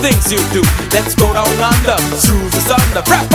things you do. Let's go down under, through the thunder, rap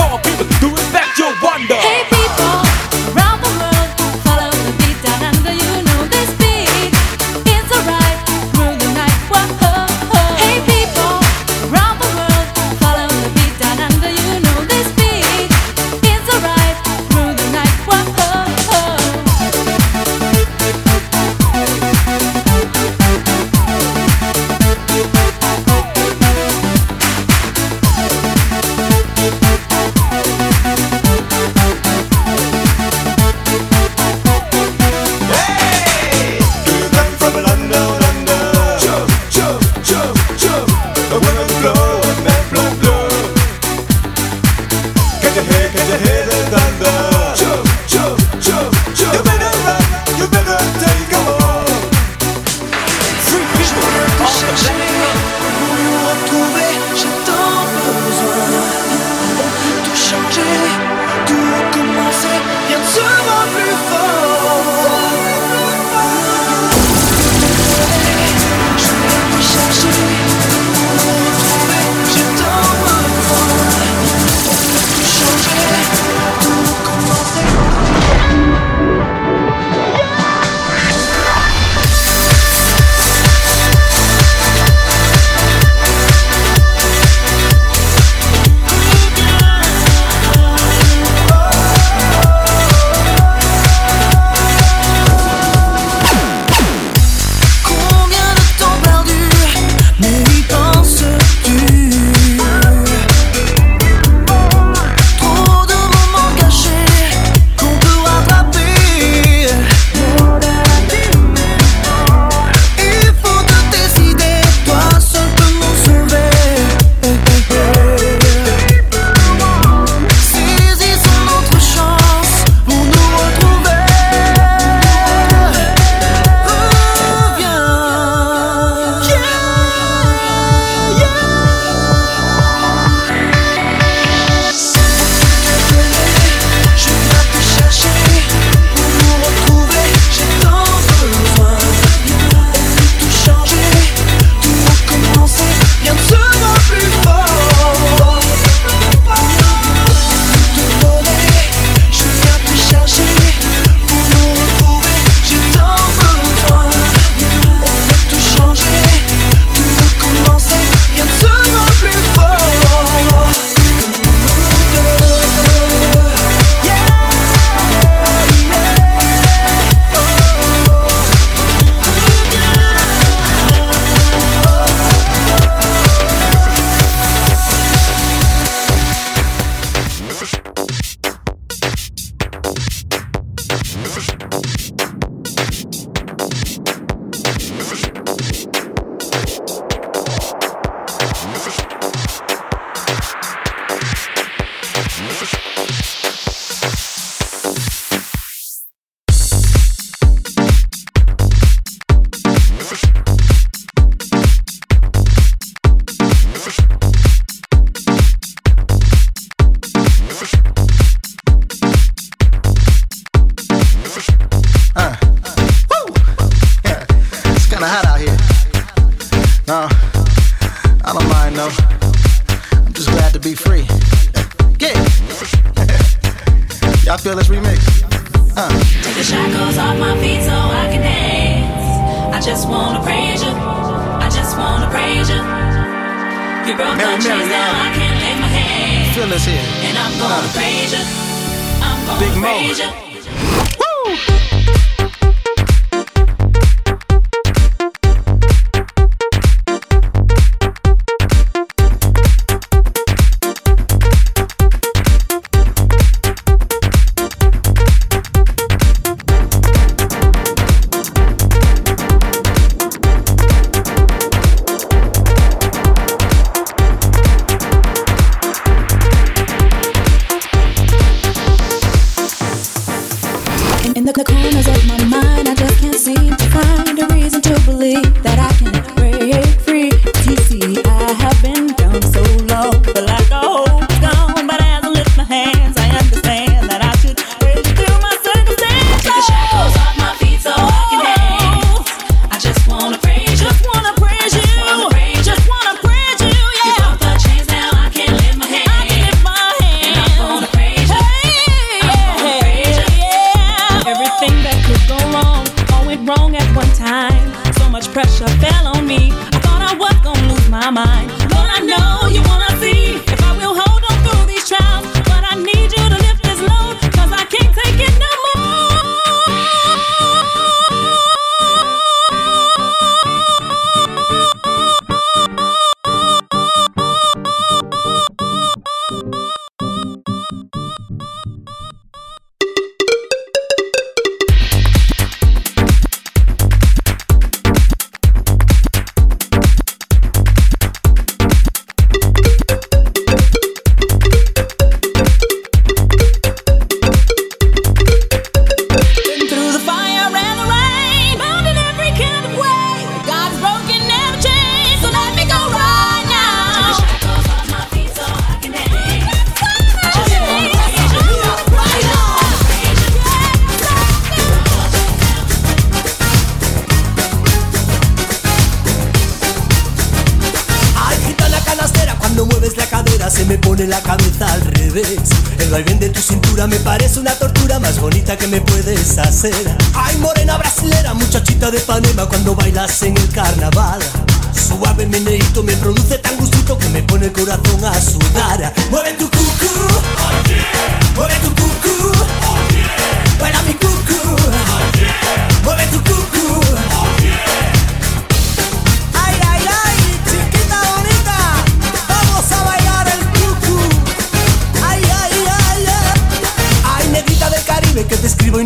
I feel it's remix. Uh. Take the shackles off my feet so I can dance. I just wanna praise you. I just wanna praise you. You broke Mary, my chains, now uh. I can't lift my hands. Feel this here. And I'm gonna uh. praise you. I'm gonna Big praise Mo. you. Me parece una tortura más bonita que me puedes hacer. Ay, morena brasilera, muchachita de Panema, cuando bailas en el carnaval. Suave meneito me produce tan gustito que me pone el corazón a sudar. Mueve tu cucú, mueve tu cucú, baila mi cucú, mueve tu cucú.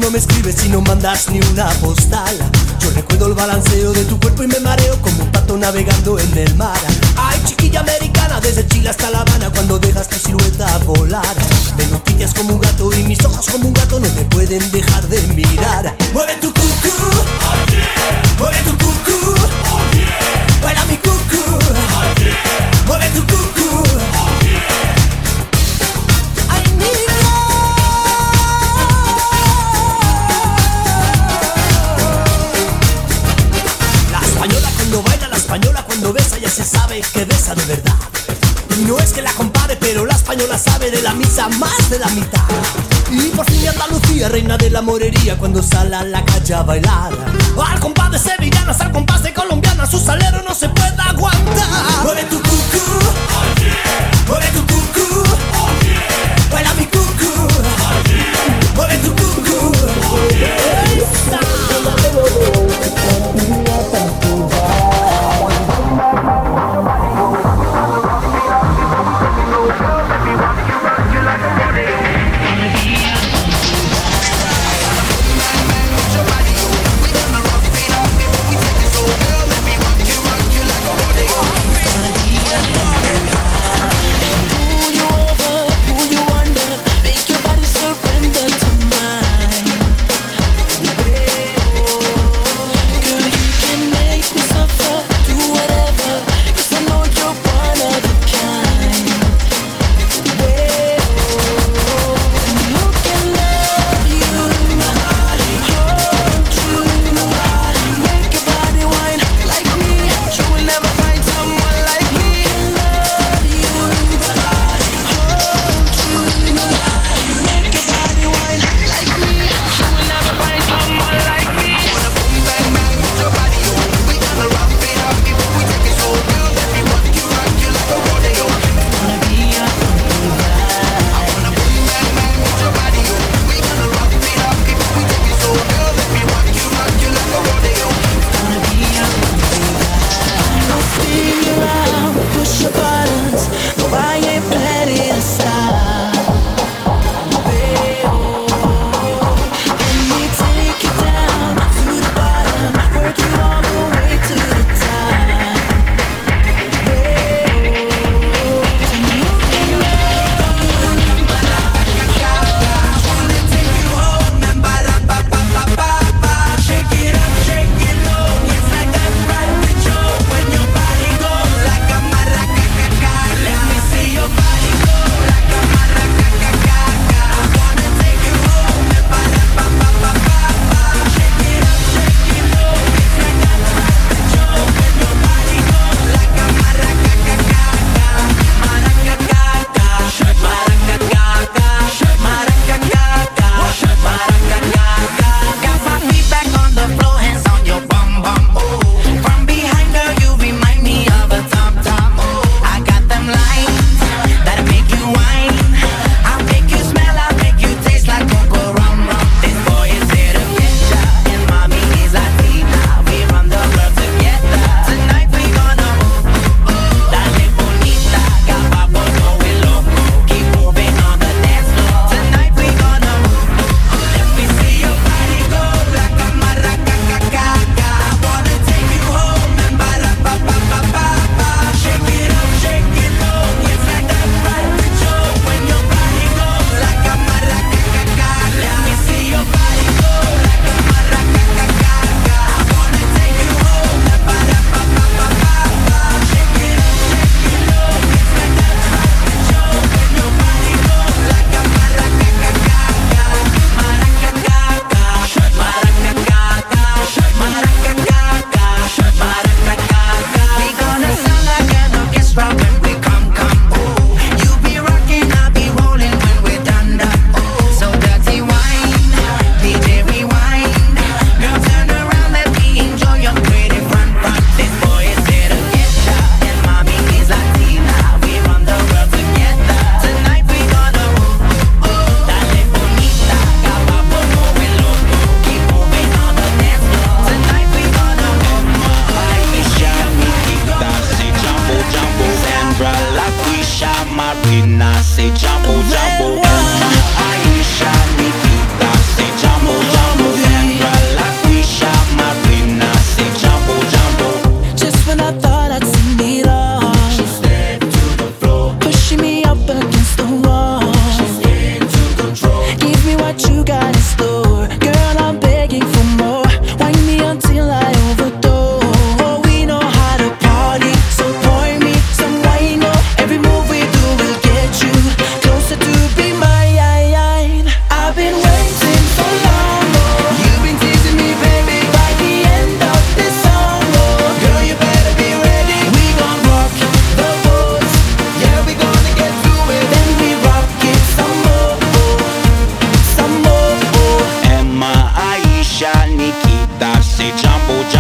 No me escribes si no mandas ni una postal. Yo recuerdo el balanceo de tu cuerpo y me mareo como un pato navegando en el mar. Ay, chiquilla americana, desde Chile hasta La Habana, cuando dejas tu silueta volar. Me noticias como un gato y mis ojos como un gato no te pueden dejar de mirar. Mueve tu cucú, mueve tu de verdad. Y no es que la compare, pero la española sabe de la misa más de la mitad. Y por fin Andalucía, reina de la morería, cuando sale a la calle a bailar. Al compás de sevillanas, al compás de colombianas, su salero no se puede aguantar.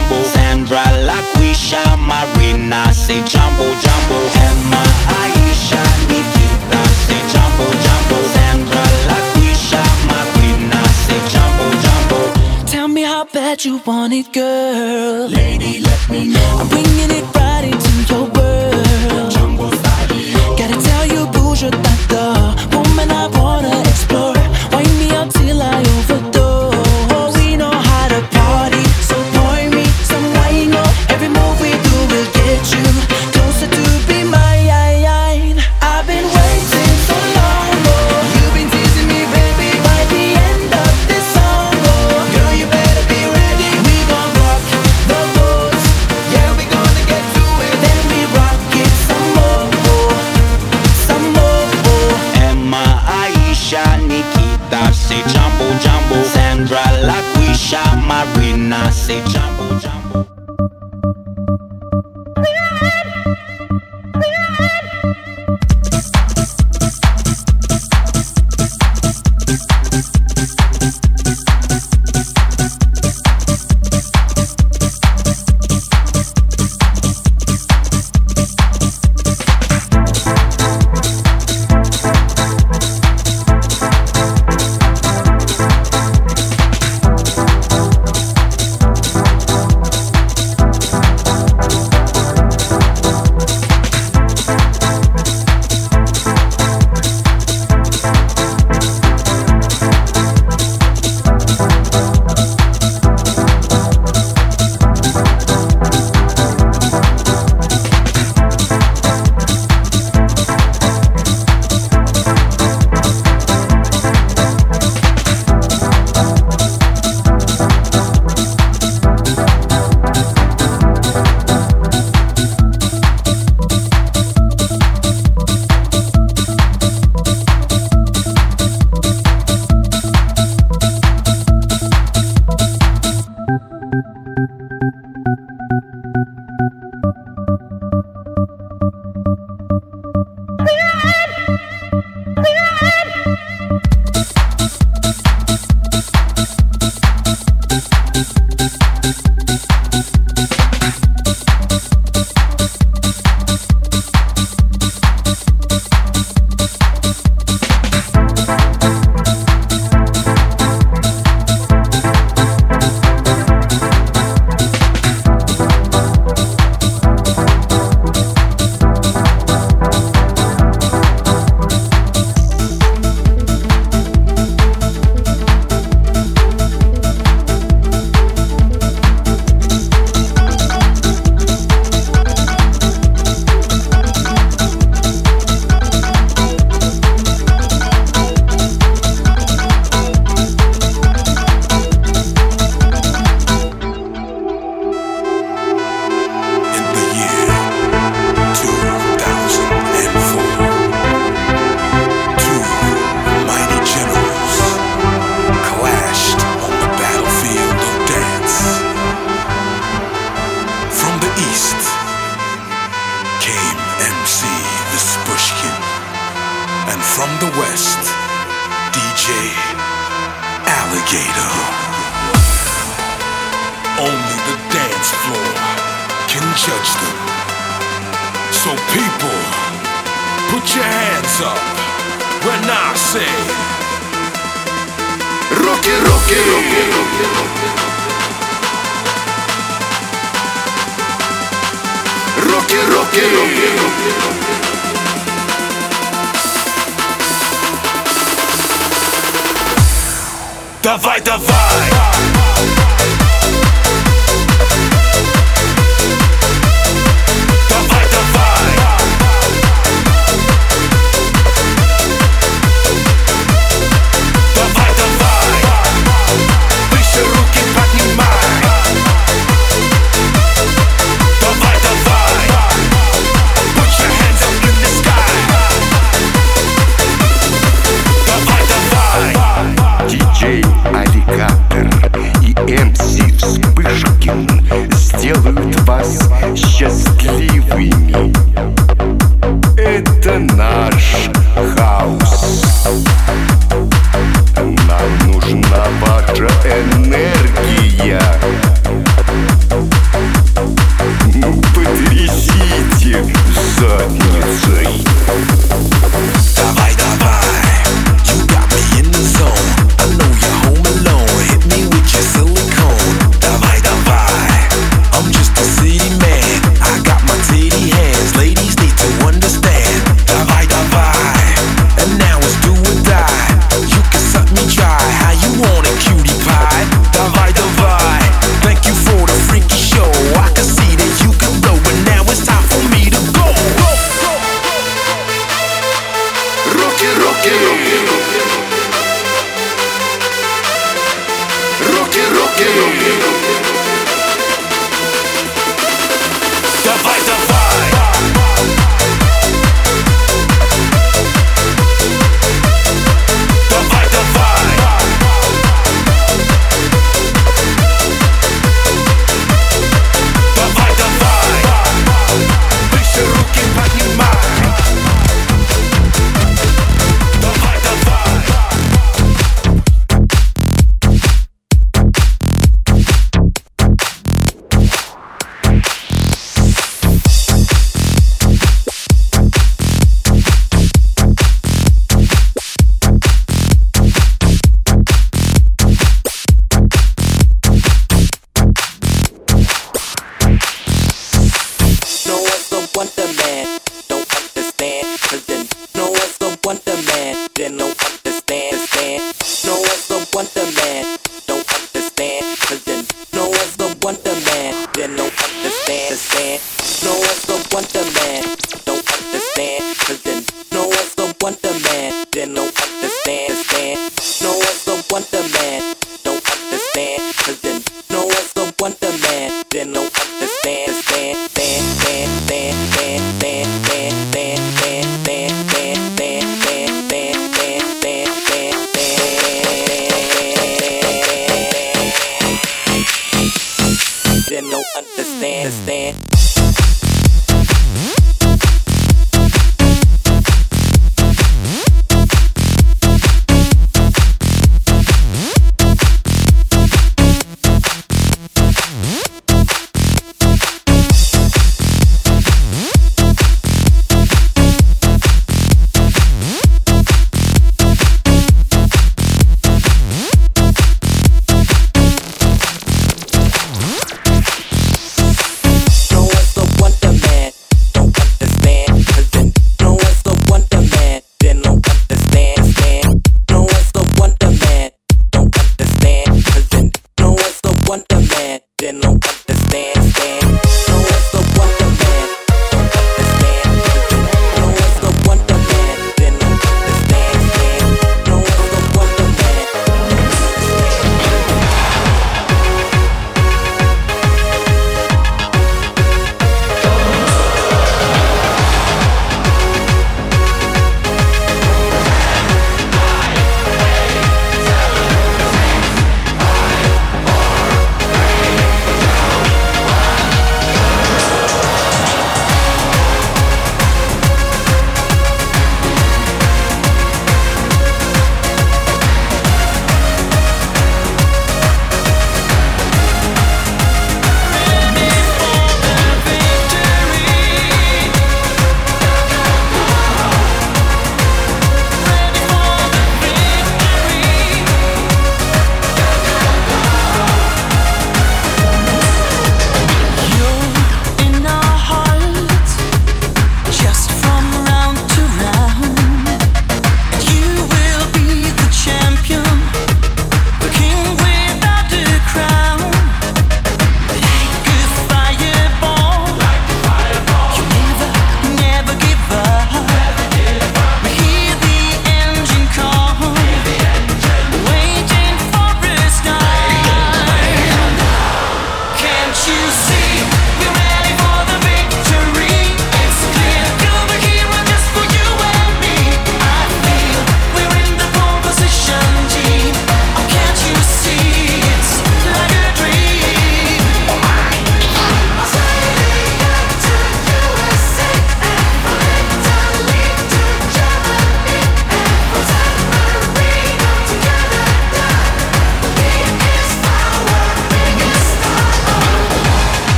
mambo Sandra Laquisha Marina say jumbo jumbo Emma Aisha Nikita say jumbo jumbo Sandra Laquisha Marina say jumbo jumbo Tell me how bad you want it girl. Lady let me know. I'm bringing it right into your world. Jumbo style oh. Gotta tell you bouge that the woman I wanna explore. Wind me up till I overdose want the man.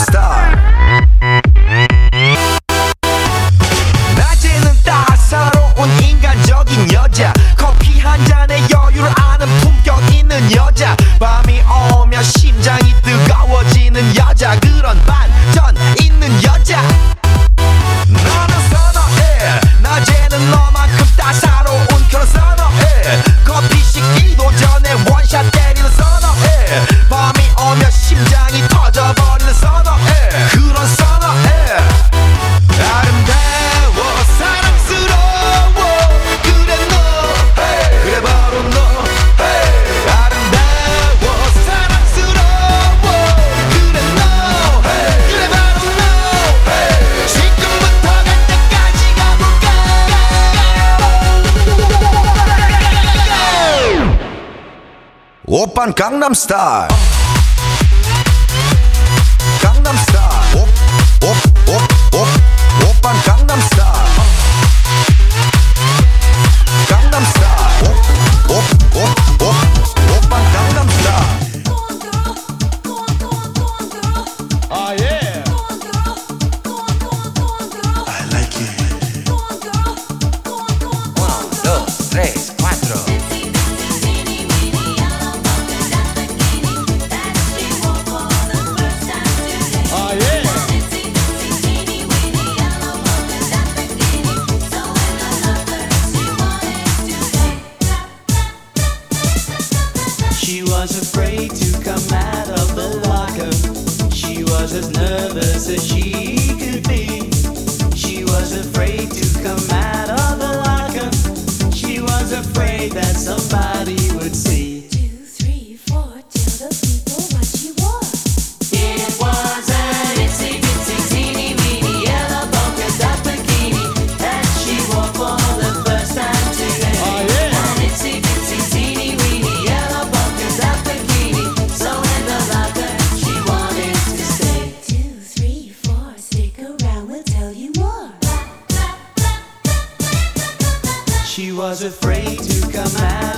stop. Stop. Was afraid to come out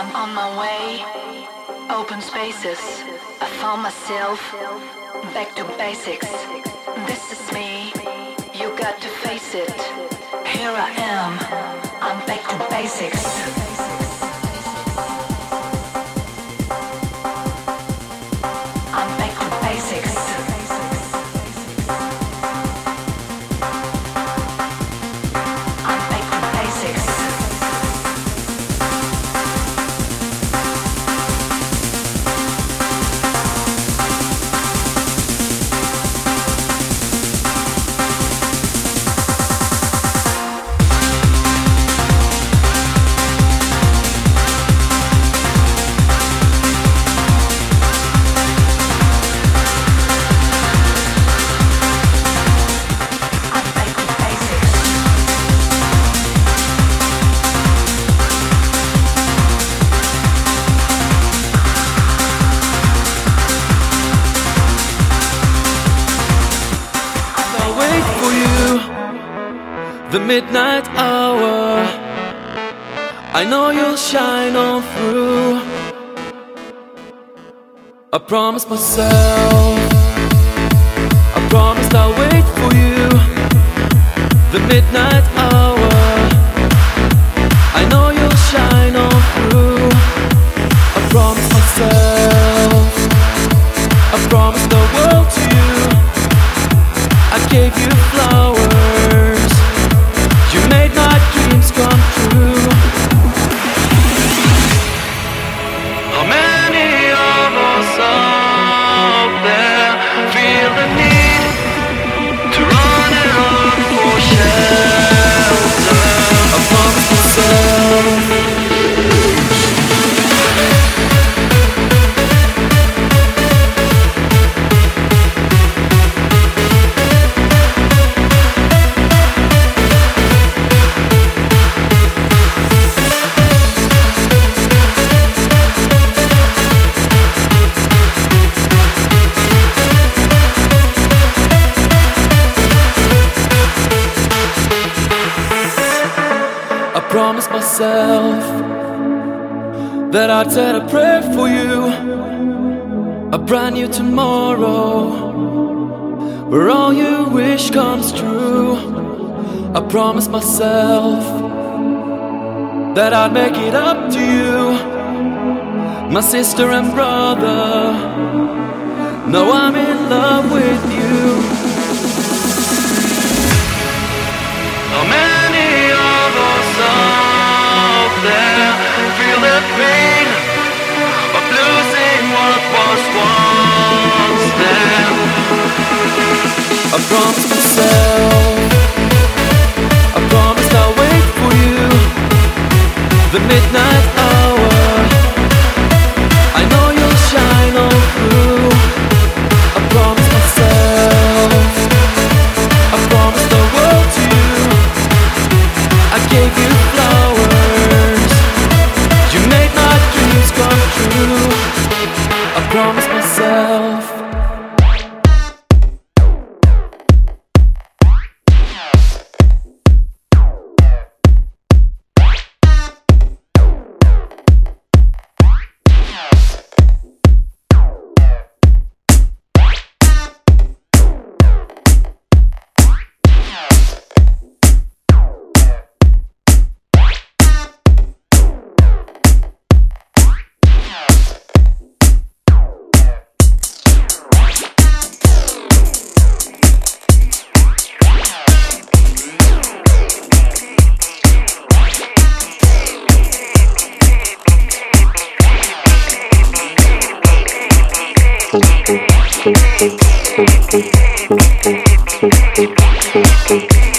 I'm on my way. Open spaces. I found myself back to basics. This is me. You got to face it. Here I am. I'm back to basics. will shine on through. I promise myself, I promise I'll wait for you. The midnight hour, I know you'll shine on through. I promise myself, I promise the world to you. I gave you flowers. God said I pray for you. A brand new tomorrow Where all you wish comes true. I promised myself That I'd make it up to you. My sister and brother Now I'm in love with you. How many of us out there feel that pain? midnight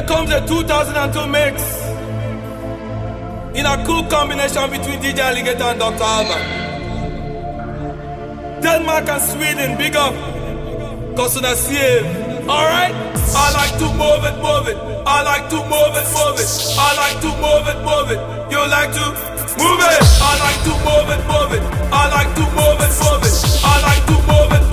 Here comes the 2002 mix. In a cool combination between DJ Aligator and Dr. Alban. Denmark and Sweden, big up. The save. Alright? I like to move it, move it. I like to move it, move it. I like to move it, move it. You like to move it. I like to move it, move it. I like to move it, move it. I like to move it,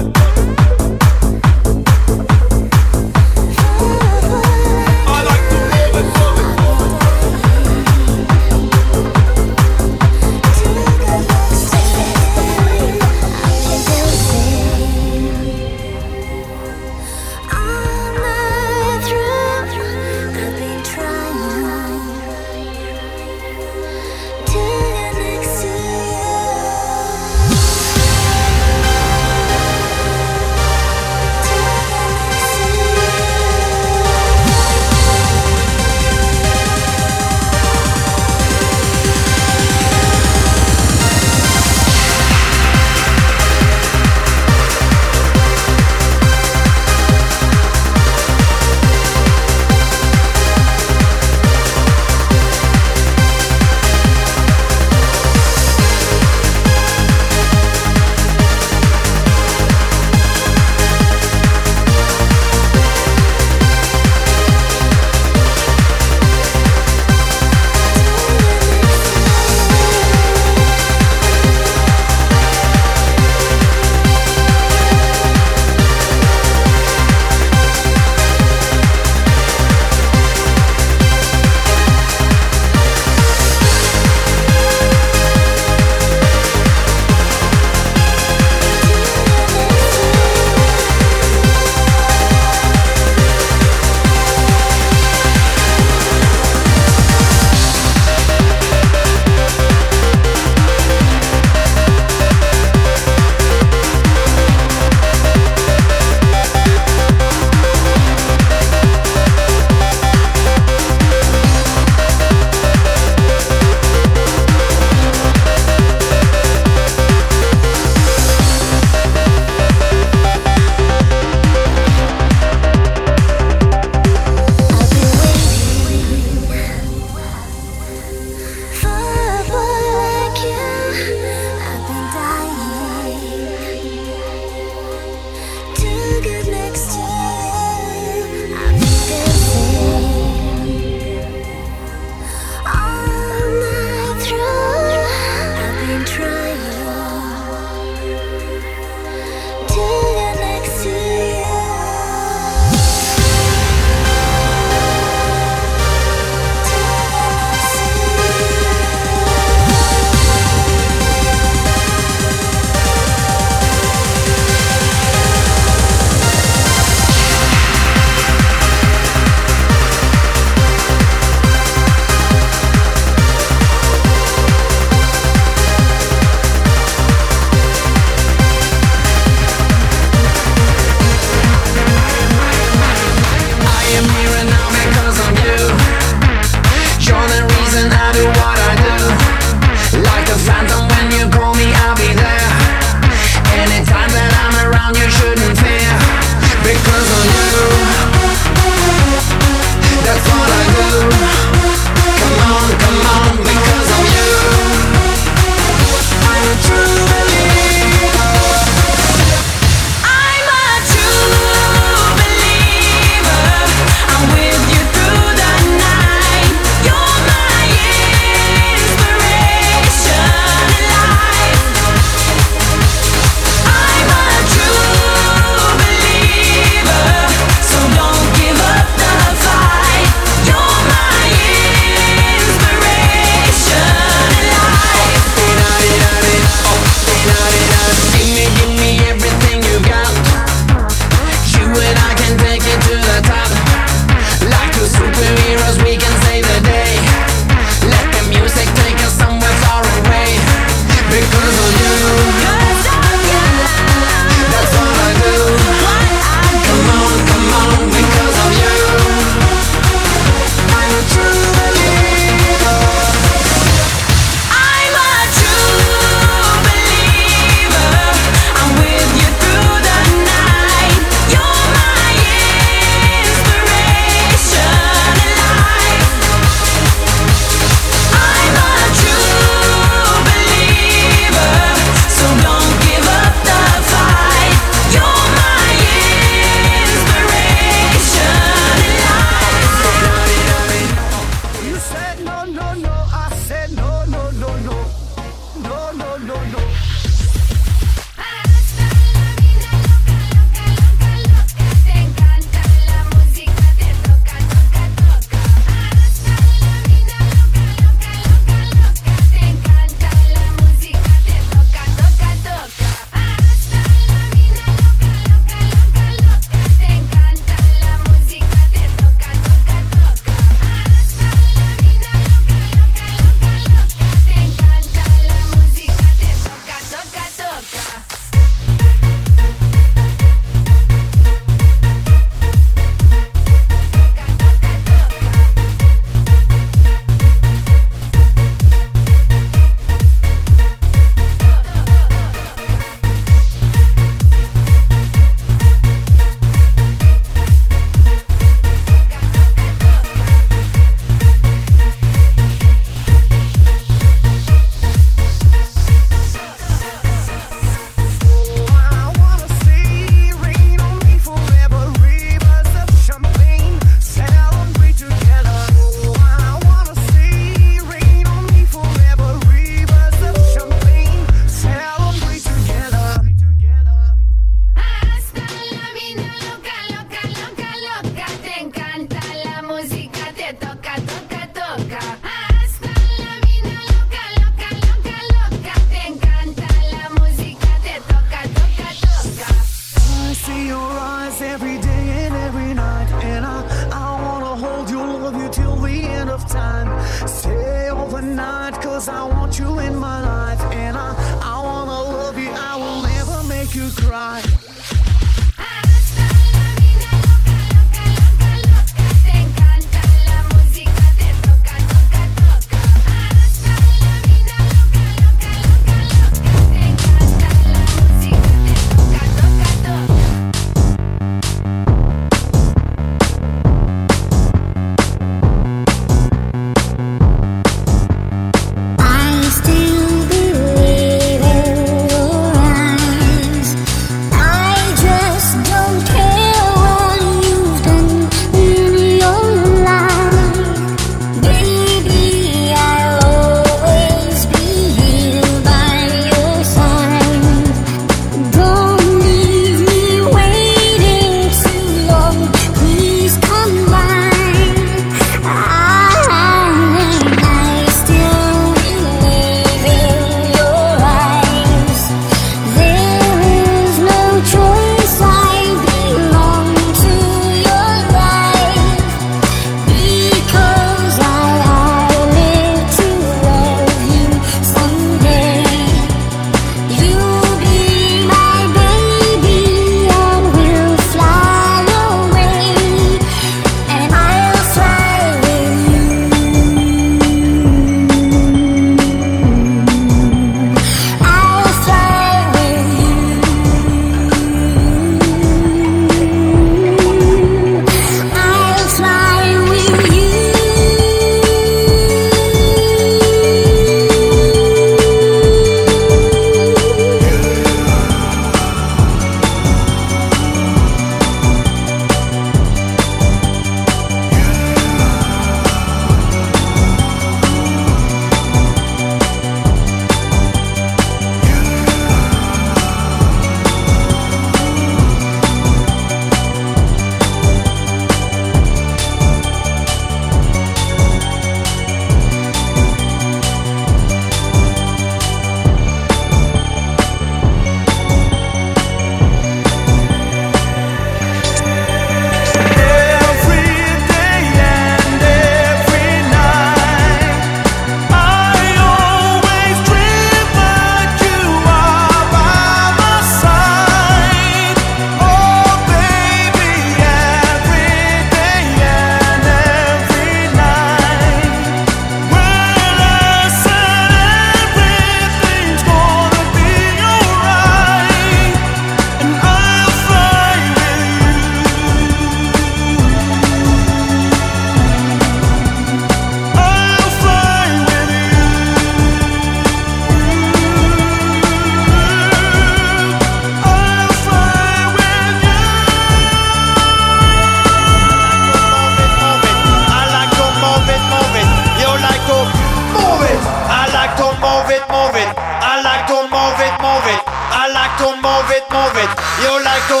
move it. You like to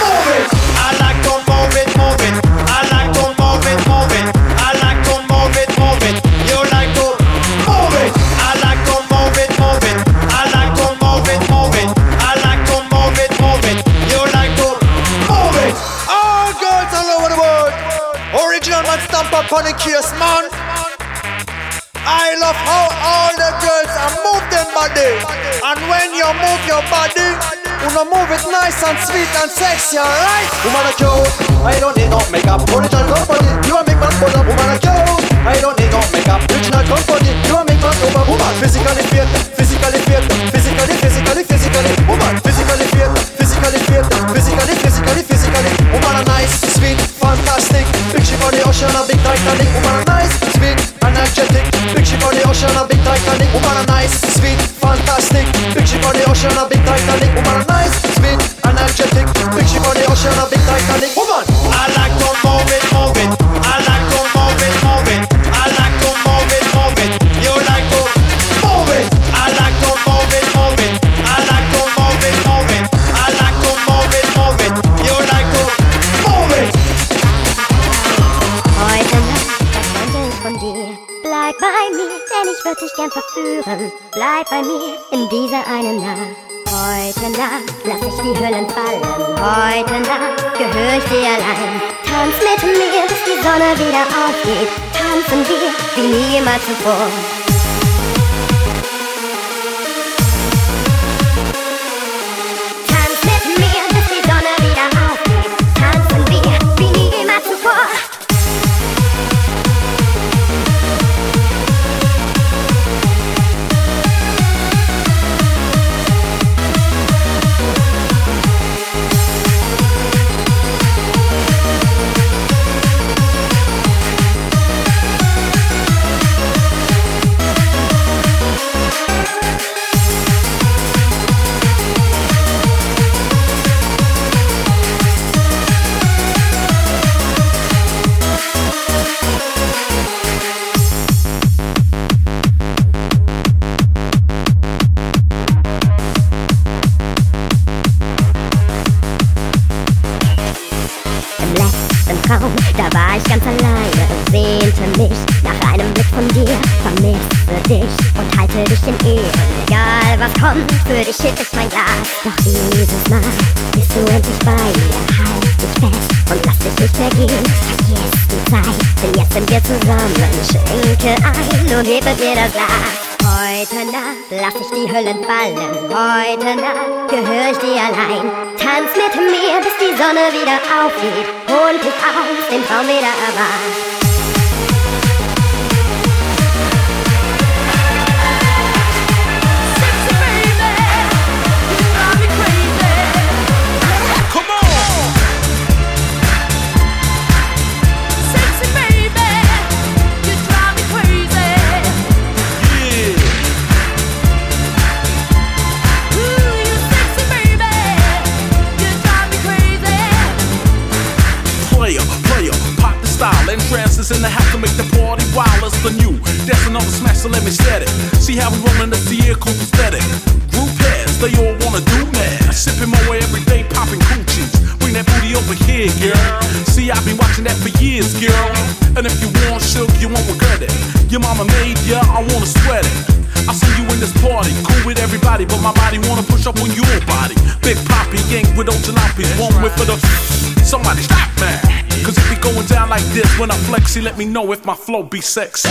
move it. I like to move it, move it. I like to move it, move it. I like to move it, move it. You like to move it. I like to move it, move it. I like to move it, move it. I like to move it, move it. You like to move it. All girls all over the world. Original man stamp up on the case, man. I love how all the girls are move them body. And when you move your body, know move it nice and sweet and sexy, alright? Woman like you, I don't need no makeup. Original company, you a make man pull up. Woman like you, I don't need no makeup. Original company, you a make man over. Woman physically fit, physically fit, physically, physically, physically. Woman physically fit, physically fit, physically, physically, physically. Woman a nice, sweet, fantastic. Big ship the ocean, a big Titanic. Woman a nice, sweet, energetic. Big ship the ocean, a big Titanic. Woman a nice, sweet, fantastic. Big ship the ocean, a big Titanic. Woman a ship on the ocean, a big Titanic. Woman, I like to move it, move it. I like to move it, move it. I like to move it, move it. You like to move it. I like to move it, move it. I like to move it, move it. I like to move it, move it. You like to move it. Heute Nacht träumt von dir. Bleib bei mir, denn ich würde dich gern verführen. Bleib bei mir in dieser einen Nacht. Heute Nacht lass ich die Hüllen fallen. Heute Nacht gehöre ich dir allein. Tanz mit mir, bis die Sonne wieder aufgeht. Tanzen wir wie niemals zuvor. outfit, hold his arms and come it over. Let me know if my flow be sexy.